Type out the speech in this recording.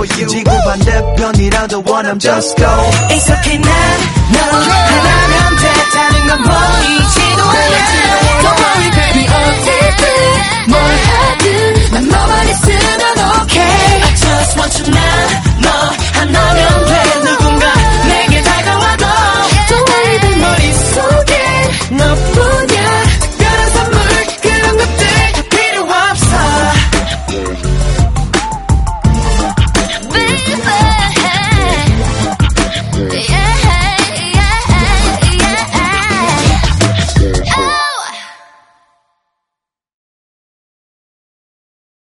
for you just for you 지구 반대편이라도 원함 just go It's okay 난